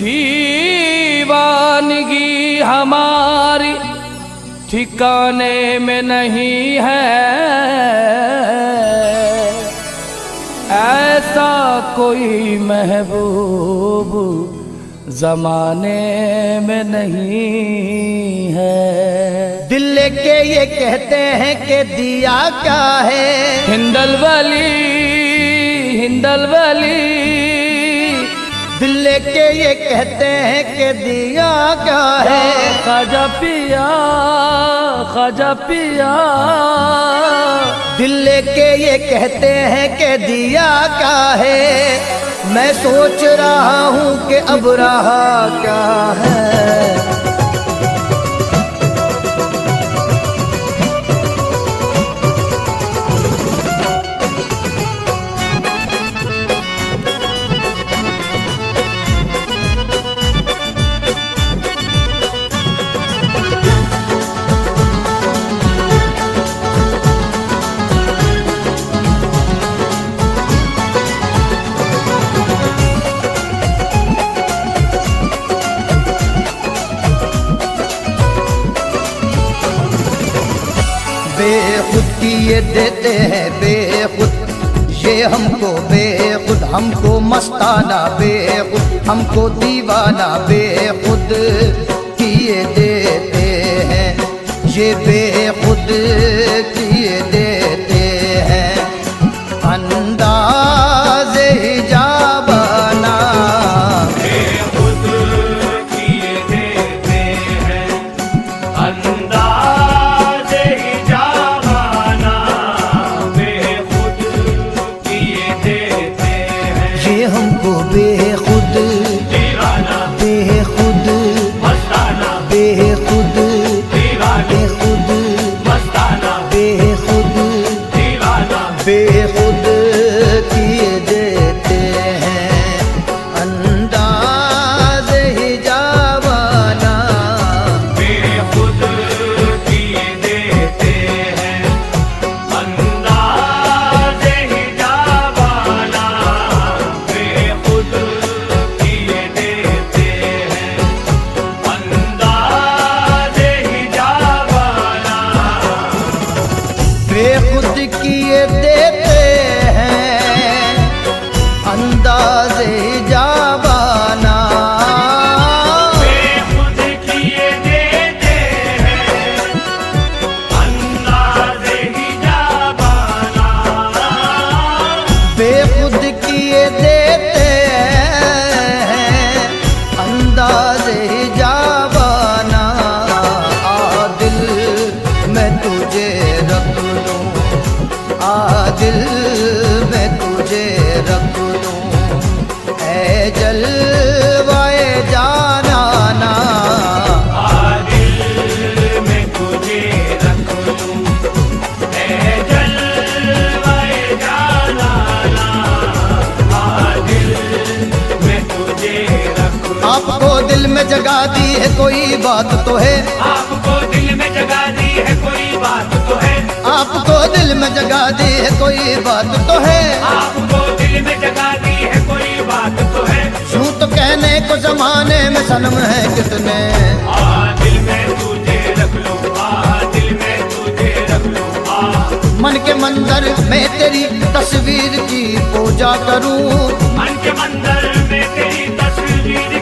दीवानगी हमारी ठिकाने में नहीं है। ऐसा कोई महबूब जमाने में नहीं है। दिल लेके ये कहते हैं कि दिया क्या है? हिंदल वाली हिंदल वाली दिल के ये कहते हैं कि दिया क्या है? खाजा पिया खाजा पिया। दिल के ये कहते हैं कि दिया क्या है? मैं सोच रहा हूँ कि अब रहा क्या है? देते हैं बेखुद। ये हमको बेखुद, हमको मस्ताना बेखुद, हमको दीवाना बेखुद। किए देते हैं ये बेखुद बेखुद किए देते हैं जगा दी है कोई बात तो है। आपको दिल में जगा दी है कोई बात तो है। आपको दिल में जगा दी है कोई बात तो है। आपको दिल में जगा दी है कोई बात तो है। यूँ तो कहने को जमाने में सनम है कितने। आ दिल में तुझे रख लूँ आ दिल में तुझे रख लूँ आ। मन के मंदिर में तेरी तस्वीर की पूजा करूँ। मन के मंदिर में तेरी तस्वीर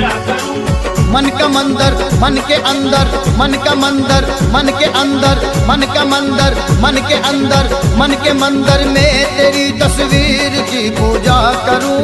मन का मंदिर मन के अंदर मन का मंदिर मन के अंदर मन का मंदिर मन के अंदर मन के मंदिर में तेरी तस्वीर की पूजा करूँ।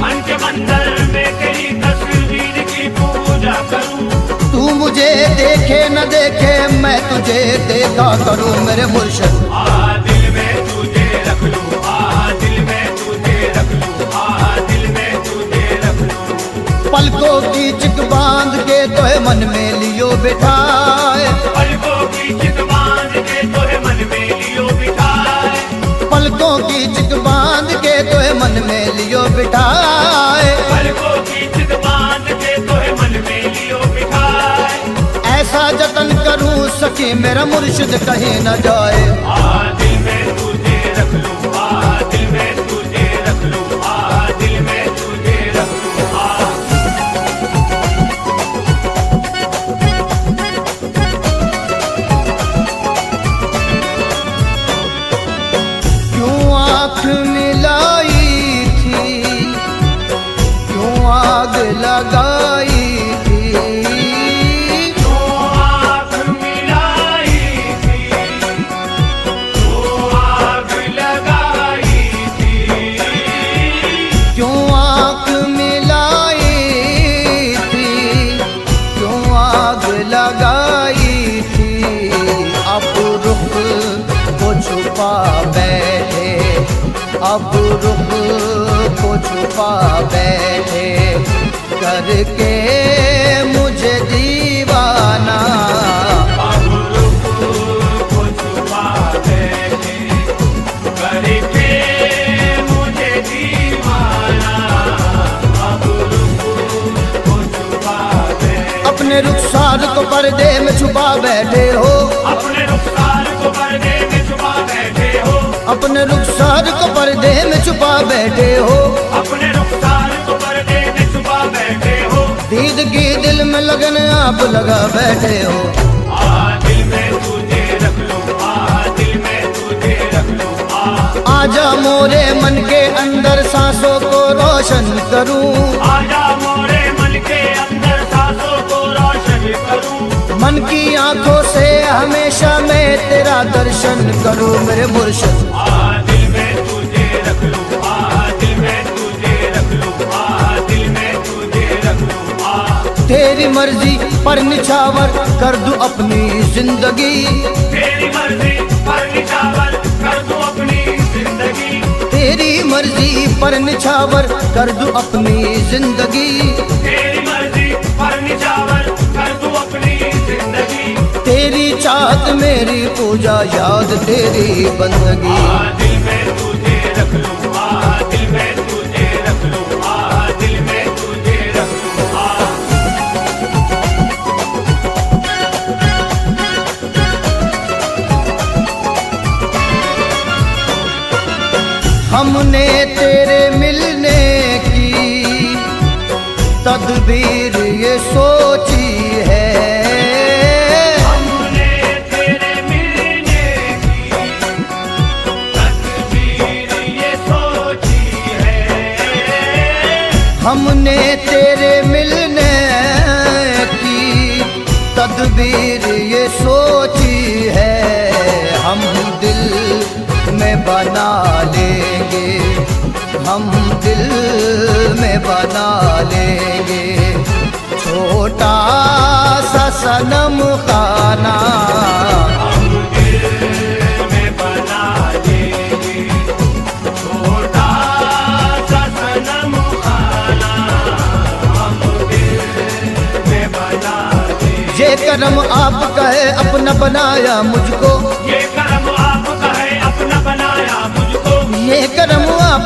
मन के मंदिर में तेरी तस्वीर की पूजा करूँ। तू मुझे देखे न देखे मैं तुझे देखा करूँ मेरे मुर्शद। पलकों की चिक बाँध के तोहे मन में लियो बिठाए। पलकों की चित बाँध के तोहे मन में लियो बिठाए। पलकों की चिक बाँध के तोहे मन में लियो बिठाए। पलकों की चित बाँध के तोहे मन में लियो बिठाए। ऐसा जतन करूँ सकी मेरा मुर्शिद कहीं न जाए। आग लगाई थी। क्यों मिलाई थी? क्यों लगाई थी? अब रुख छुपा बैठे। अब रुख को छुपा बैठे। को छुपा बैठे अपने रुखसार को पर्दे में छुपा बैठे हो। अपने रुखसार को पर्दे में छुपा बैठे हो। अपने रुखसार को पर्दे में छुपा बैठे हो अपने रुखसार की दिल में लगन आप लगा बैठे हो। आ दिल में तुझे रख लो आ दिल में तुझे रख लो आ। आजा मोरे मन के अंदर सांसों को रोशन करूँ। आजा मोरे मन के अंदर सांसों को रोशन करूँ। मन की आँखों से हमेशा मैं तेरा दर्शन करूँ मेरे मुर्शद। आ दिल में तुझे रख लो तेरी मर्ज़ी पर निछावर कर दूँ अपनी ज़िंदगी। तेरी मर्ज़ी पर निछावर कर दूँ अपनी ज़िंदगी। तेरी मर्ज़ी पर निछावर कर दूँ अपनी ज़िंदगी। तेरी मर्ज़ी पर निछावर कर दूँ अपनी ज़िंदगी। तेरी चाहत मेरी पूजा याद तेरी बंदगी। हमने तेरे मिलने की तदबीर ये सोची है। हमने तेरे मिलने की तकदीर ये सोची है। हमने तेरे मिलने की तदबीर ये सोची है। हम दिल में बना लेंगे। हम दिल में बना लेंगे। छोटा सा सनम खाना। हम आप कहे, अपना बनाया छोटा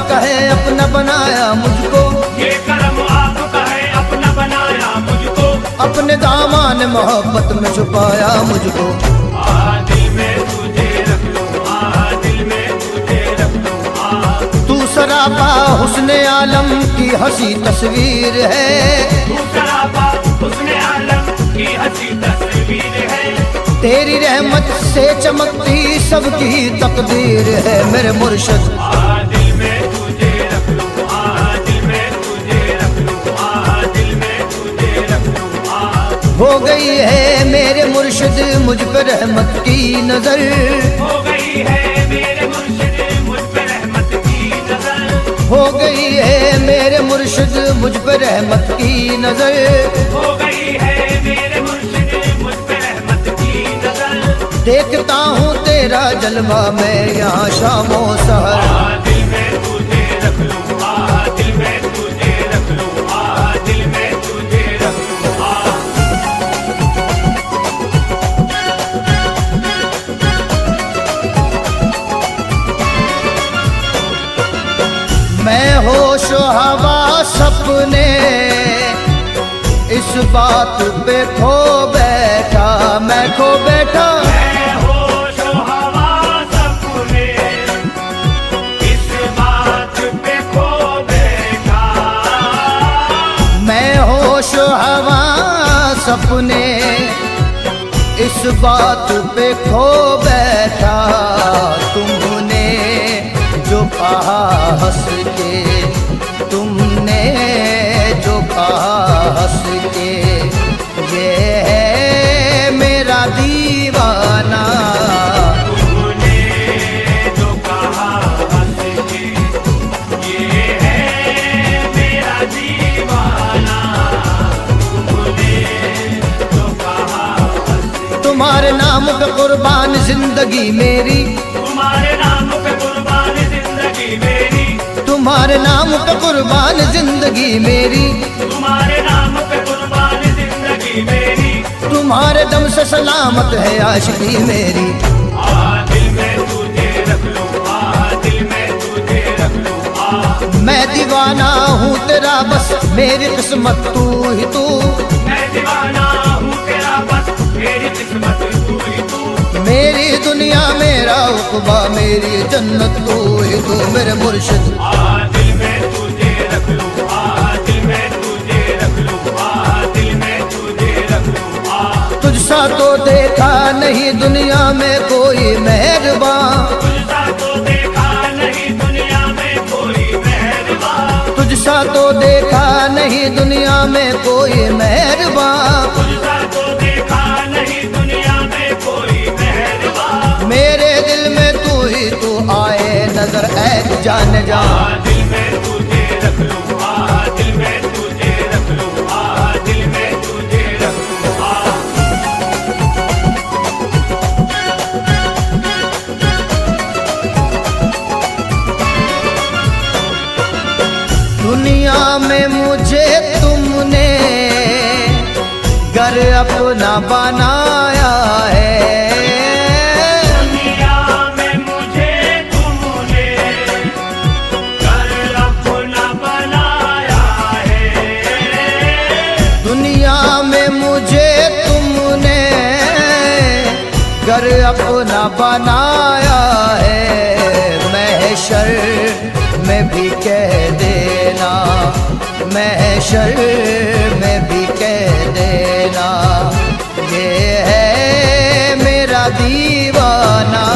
आपका है अपना बनाया मुझको। ये कर्म आपका है अपना बनाया मुझको। अपने दामान मोहब्बत में छुपाया मुझको। दिल में तुझे रख लो दिल में तुझे रख लो आ तू सरापा हुस्न आलम की हँसी तस्वीर है। दूसरा बात उसने आलम की हँसी तस्वीर है। तेरी रहमत से चमकती सबकी तकदीर है मेरे मुर्शद। हो गई है मेरे मुर्शद मुझ पर रहमत की नज़र। हो गई है मेरे मुर्शिद मुझ पे रहमत की नज़र। हो गई है मेरे मुर्शद मुझ पर रहमत की नज़र। हो गई है मेरे मुर्शिद मुझ पे रहमत की नज़र। देखता हूँ तेरा जलवा मैं यहाँ शामो सहर। दिल में होश हवा सपने इस बात पे खो बैठा तुमने जो कहा हंस के, तुमने जो कहा हंस के। तुम्हारे नाम पे कुर्बान ज़िंदगी मेरी। तुम्हारे नाम पे कुर्बान ज़िंदगी मेरी। तुम्हारे नाम पे कुर्बान ज़िंदगी मेरी। तुम्हारे नाम पे कुर्बान ज़िंदगी मेरी। तुम्हारे दम से सलामत है आशिकी मेरी। आ दिल में तुझे रख लूँ आ दिल में तुझे रख लूँ आ। मैं दीवाना हूँ तेरा बस मेरी किस्मत तू ही तू। मैं दीवाना मेरा उकबा मेरी जन्नत तू ही तू मेरे मुर्शिद। आ दिल में तुझे रख लूँ दिल में तुझे रख लूँ दिल में तुझे रख लूँ तुझसा तो देखा नहीं दुनिया में कोई मेहरबान। तुझसा तो देखा नहीं दुनिया में कोई मेहरबान। अपना बनाया है। महशर में भी कह देना, महशर में भी कह देना, ये है मेरा दीवाना।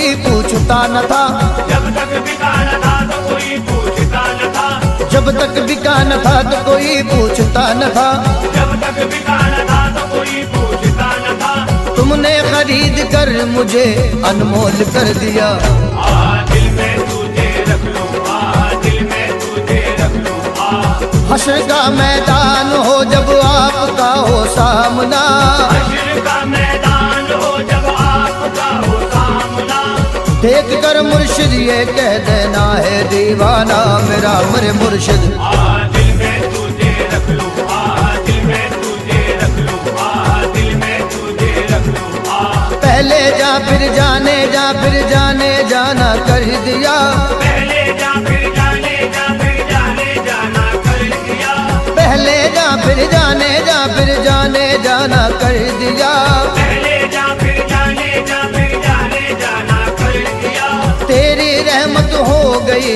कोई पूछता न था। जब तक बिका न था तो कोई पूछता न था। जब तक बिका न था तो कोई पूछता न था। जब तक बिका न था तो कोई पूछता न था। तुमने खरीद कर मुझे अनमोल कर दिया। आ दिल में तुझे रख लूँ आ दिल में तुझे रख लूँ आ। हशर का मैदान हो जब आपका हो सामना। कर मुर्शिद, ये कह देना है दीवाना मेरा मेरे मुर्शिद। पहले जा फिर जाने जा फिर जाने जाना कर दिया पहले जा, फिर जाने जा, फिर जाने जाना कर दिया। पहले जा, फिर जाने जा, फिर जाने जाना कर दिया।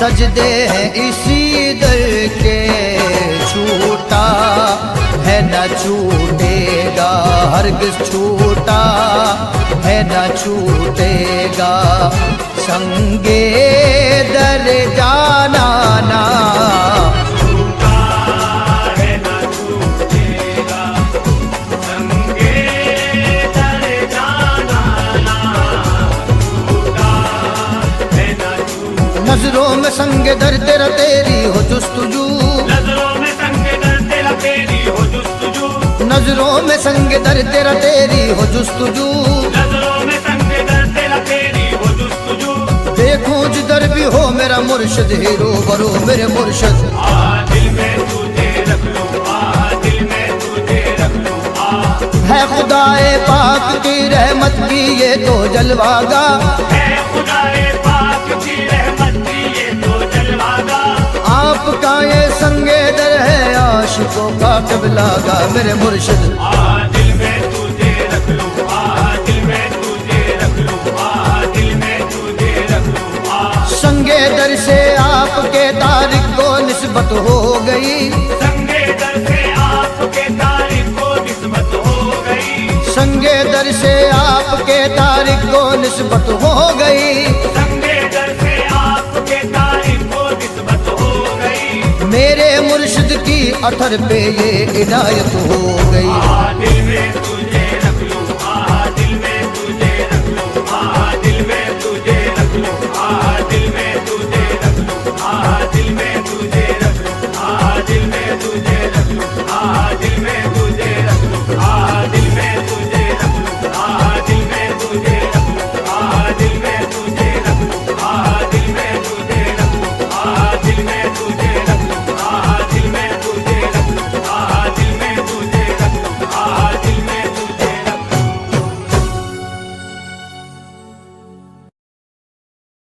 सजदे हैं इसी दर के। छूटा है न छूटेगा, हरगिज छूटा है न छूटेगा। संगे दर जाना ना में संग दर तेरा तेरी हो जुस्तजू। नज़रों में संग दर तेरा तेरी हो जुस्तजू। नज़रों में संग दर तेरा तेरी हो जुस्तजू। नज़रों में संग दर तेरा तेरी हो जुस्तजू। देखूँ जिधर भी हो मेरा मुर्शद हीरो बरो मेरे मुर्शद। आ दिल में तुझे रख लूँ आ दिल में तुझे रख लूँ आ। है खुदाए पाक की रहमत की ये तो जलवागा। है खुदाए आपका ये संगे दर है आशिकों का कबलागा मेरे मुर्शिद। दिल में तुझे रख लूँ दिल में तुझे रख लूँ दिल में तुझे रख लूँ संगे दर से आपके तारिक को निस्बत हो गई। संगे दर से आपके तारीफ़ को निस्बत हो गई। संगे दर से आपके तारिक को निस्बत हो गई। की अथर पे ये इनायत हो गई।